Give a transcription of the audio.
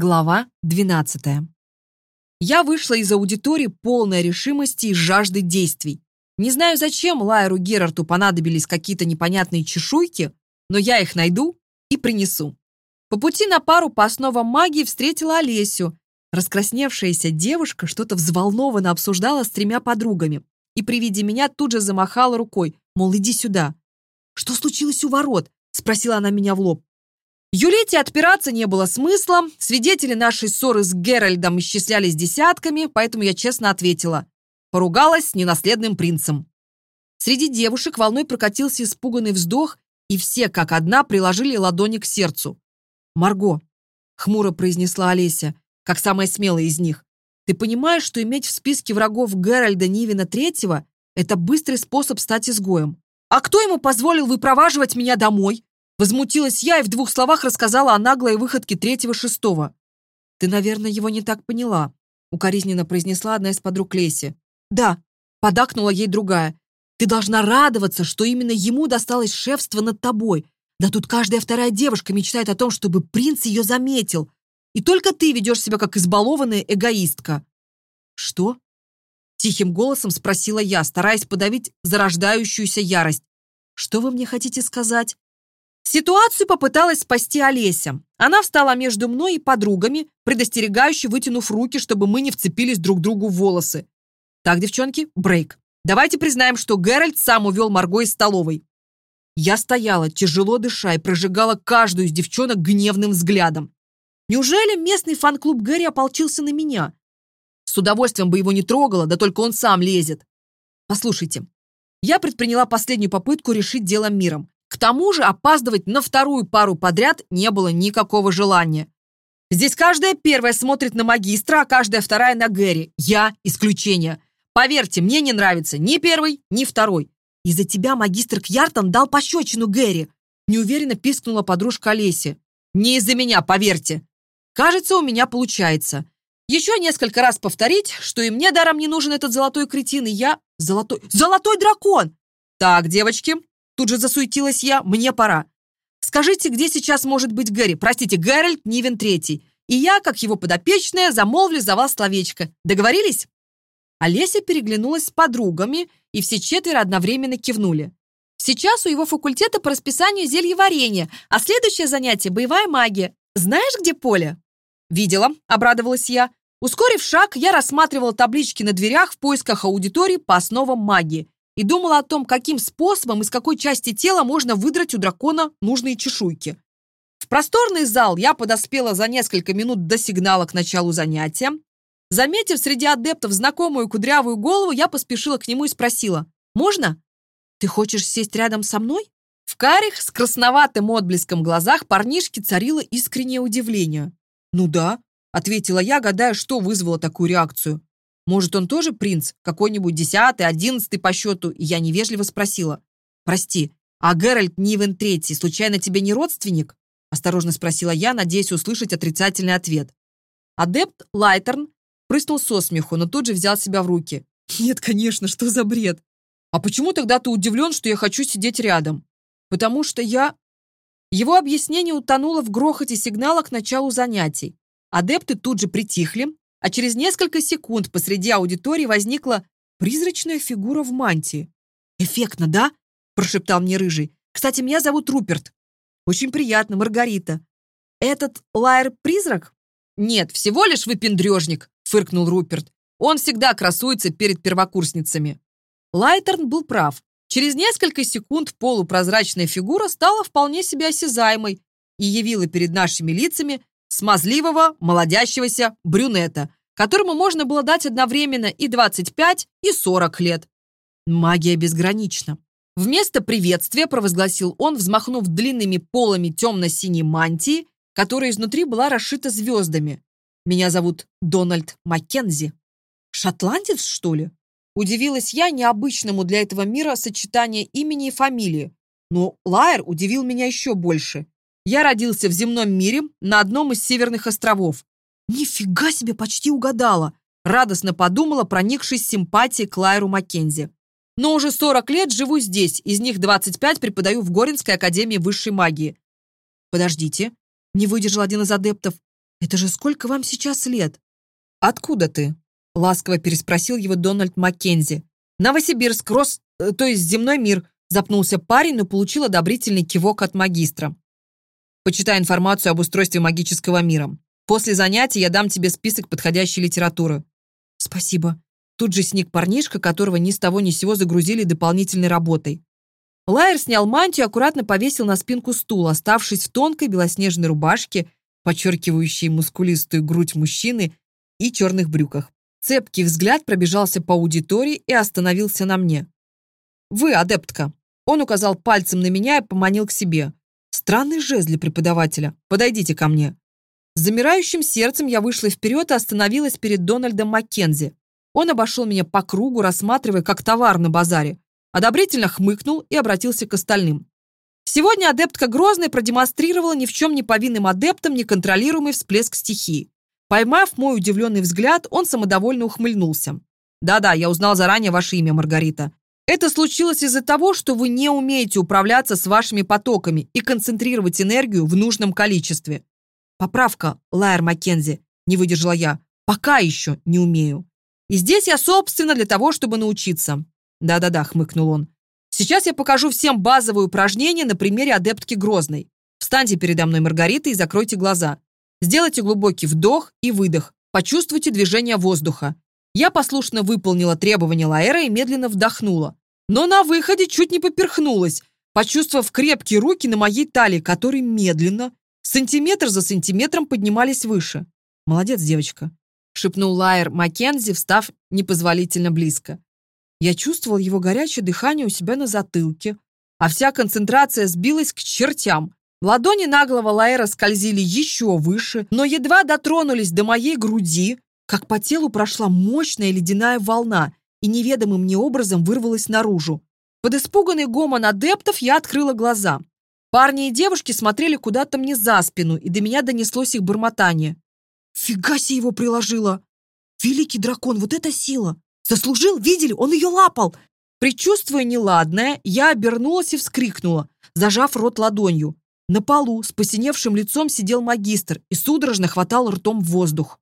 Глава 12. Я вышла из аудитории полной решимости и жажды действий. Не знаю, зачем Лайеру Герарту понадобились какие-то непонятные чешуйки, но я их найду и принесу. По пути на пару по основам магии встретила Олесю. Раскрасневшаяся девушка что-то взволнованно обсуждала с тремя подругами и при виде меня тут же замахала рукой, мол, иди сюда. «Что случилось у ворот?» – спросила она меня в лоб. Юлите отпираться не было смысла, свидетели нашей ссоры с Геральдом исчислялись десятками, поэтому я честно ответила. Поругалась с ненаследным принцем. Среди девушек волной прокатился испуганный вздох, и все, как одна, Возмутилась я и в двух словах рассказала о наглой выходке третьего-шестого. «Ты, наверное, его не так поняла», — укоризненно произнесла одна из подруг Леси. «Да», — подакнула ей другая. «Ты должна радоваться, что именно ему досталось шефство над тобой. Да тут каждая вторая девушка мечтает о том, чтобы принц ее заметил. И только ты ведешь себя как избалованная эгоистка». «Что?» — тихим голосом спросила я, стараясь подавить зарождающуюся ярость. «Что вы мне хотите сказать?» Ситуацию попыталась спасти Олеся. Она встала между мной и подругами, предостерегающе вытянув руки, чтобы мы не вцепились друг другу в волосы. Так, девчонки, брейк. Давайте признаем, что Геральт сам увел Марго из столовой. Я стояла, тяжело дыша, и прожигала каждую из девчонок гневным взглядом. Неужели местный фан-клуб Гэри ополчился на меня? С удовольствием бы его не трогала, да только он сам лезет. Послушайте, я предприняла последнюю попытку решить дело миром. К тому же опаздывать на вторую пару подряд не было никакого желания. Здесь каждая первая смотрит на магистра, а каждая вторая на Гэри. Я – исключение. Поверьте, мне не нравится ни первый, ни второй. Из-за тебя магистр Кьяртон дал пощечину Гэри. Неуверенно пискнула подружка Олеси. Не из-за меня, поверьте. Кажется, у меня получается. Еще несколько раз повторить, что и мне даром не нужен этот золотой кретин, и я... Золотой... Золотой дракон! Так, девочки, Тут же засуетилась я, мне пора. Скажите, где сейчас может быть Гэри? Простите, Геральт Нивен Третий. И я, как его подопечная, замолвлю за вас словечко. Договорились?» Олеся переглянулась с подругами, и все четверо одновременно кивнули. «Сейчас у его факультета по расписанию зелье варенье, а следующее занятие – и думала о том, каким способом, из какой части тела можно выдрать у дракона нужные чешуйки. В просторный зал я подоспела за несколько минут до сигнала к началу занятия. Заметив среди адептов знакомую кудрявую голову, я поспешила к нему и спросила, «Можно? Ты хочешь сесть рядом со мной?» В карих с красноватым отблеском глазах парнишке царило искреннее удивление. «Ну да», — ответила я, гадая, что вызвало такую реакцию. Может, он тоже принц? Какой-нибудь десятый, одиннадцатый по счету?» я невежливо спросила. «Прости, а Геральт Нивен Третий случайно тебе не родственник?» Осторожно спросила я, надеясь услышать отрицательный ответ. Адепт Лайтерн прыснул со смеху, но тут же взял себя в руки. «Нет, конечно, что за бред? А почему тогда ты удивлен, что я хочу сидеть рядом?» «Потому что я...» Его объяснение утонуло в грохоте сигнала к началу занятий. Адепты тут же притихли, а Через несколько секунд посреди аудитории возникла призрачная фигура в мантии. «Эффектно, да?» – прошептал мне Рыжий. «Кстати, меня зовут Руперт. Очень приятно, Маргарита. Этот лайер-призрак?» «Нет, всего лишь выпендрежник», – фыркнул Руперт. «Он всегда красуется перед первокурсницами». Лайтерн был прав. Через несколько секунд полупрозрачная фигура стала вполне себе осязаемой и явила перед нашими лицами Смазливого, молодящегося брюнета, которому можно было дать одновременно и 25, и 40 лет. Магия безгранична. Вместо приветствия провозгласил он, взмахнув длинными полами темно-синей мантии, которая изнутри была расшита звездами. «Меня зовут Дональд Маккензи». «Шотландец, что ли?» Удивилась я необычному для этого мира сочетанию имени и фамилии. Но Лайер удивил меня еще больше. Я родился в земном мире на одном из северных островов. Нифига себе, почти угадала. Радостно подумала, проникшись симпатией к Лайру Маккензи. Но уже 40 лет живу здесь, из них 25 преподаю в Горинской академии высшей магии. Подождите, не выдержал один из адептов. Это же сколько вам сейчас лет? Откуда ты? Ласково переспросил его Дональд Маккензи. Новосибирск, Рос... Э, то есть земной мир. Запнулся парень, но получил одобрительный кивок от магистра. Почитай информацию об устройстве магического мира. После занятий я дам тебе список подходящей литературы». «Спасибо». Тут же сник парнишка, которого ни с того ни сего загрузили дополнительной работой. Лайер снял мантию и аккуратно повесил на спинку стул, оставшись в тонкой белоснежной рубашке, подчеркивающей мускулистую грудь мужчины, и черных брюках. Цепкий взгляд пробежался по аудитории и остановился на мне. «Вы, адептка!» Он указал пальцем на меня и поманил к себе. Странный жест для преподавателя. Подойдите ко мне». С замирающим сердцем я вышла вперед и остановилась перед Дональдом Маккензи. Он обошел меня по кругу, рассматривая как товар на базаре. Одобрительно хмыкнул и обратился к остальным. Сегодня адептка Грозной продемонстрировала ни в чем не повинным адептам неконтролируемый всплеск стихии. Поймав мой удивленный взгляд, он самодовольно ухмыльнулся. «Да-да, я узнал заранее ваше имя, Маргарита. Это случилось из-за того, что вы не умеете управляться с вашими потоками и концентрировать энергию в нужном количестве. Поправка, Лайер Маккензи, не выдержала я. Пока еще не умею. И здесь я, собственно, для того, чтобы научиться. Да-да-да, хмыкнул он. Сейчас я покажу всем базовые упражнения на примере адептки Грозной. Встаньте передо мной, Маргарита, и закройте глаза. Сделайте глубокий вдох и выдох. Почувствуйте движение воздуха. Я послушно выполнила требования Лаэра и медленно вдохнула. Но на выходе чуть не поперхнулась, почувствовав крепкие руки на моей талии, которые медленно, сантиметр за сантиметром поднимались выше. «Молодец, девочка», — шепнул Лайер Маккензи, встав непозволительно близко. Я чувствовал его горячее дыхание у себя на затылке, а вся концентрация сбилась к чертям. Ладони наглого Лаэра скользили еще выше, но едва дотронулись до моей груди, как по телу прошла мощная ледяная волна и неведомым мне образом вырвалась наружу. Под испуганный гомон адептов я открыла глаза. Парни и девушки смотрели куда-то мне за спину, и до меня донеслось их бормотание. «Фига себе его приложила! Великий дракон, вот эта сила! Заслужил, видели, он ее лапал!» Причувствуя неладное, я обернулась и вскрикнула, зажав рот ладонью. На полу с посиневшим лицом сидел магистр и судорожно хватал ртом воздух.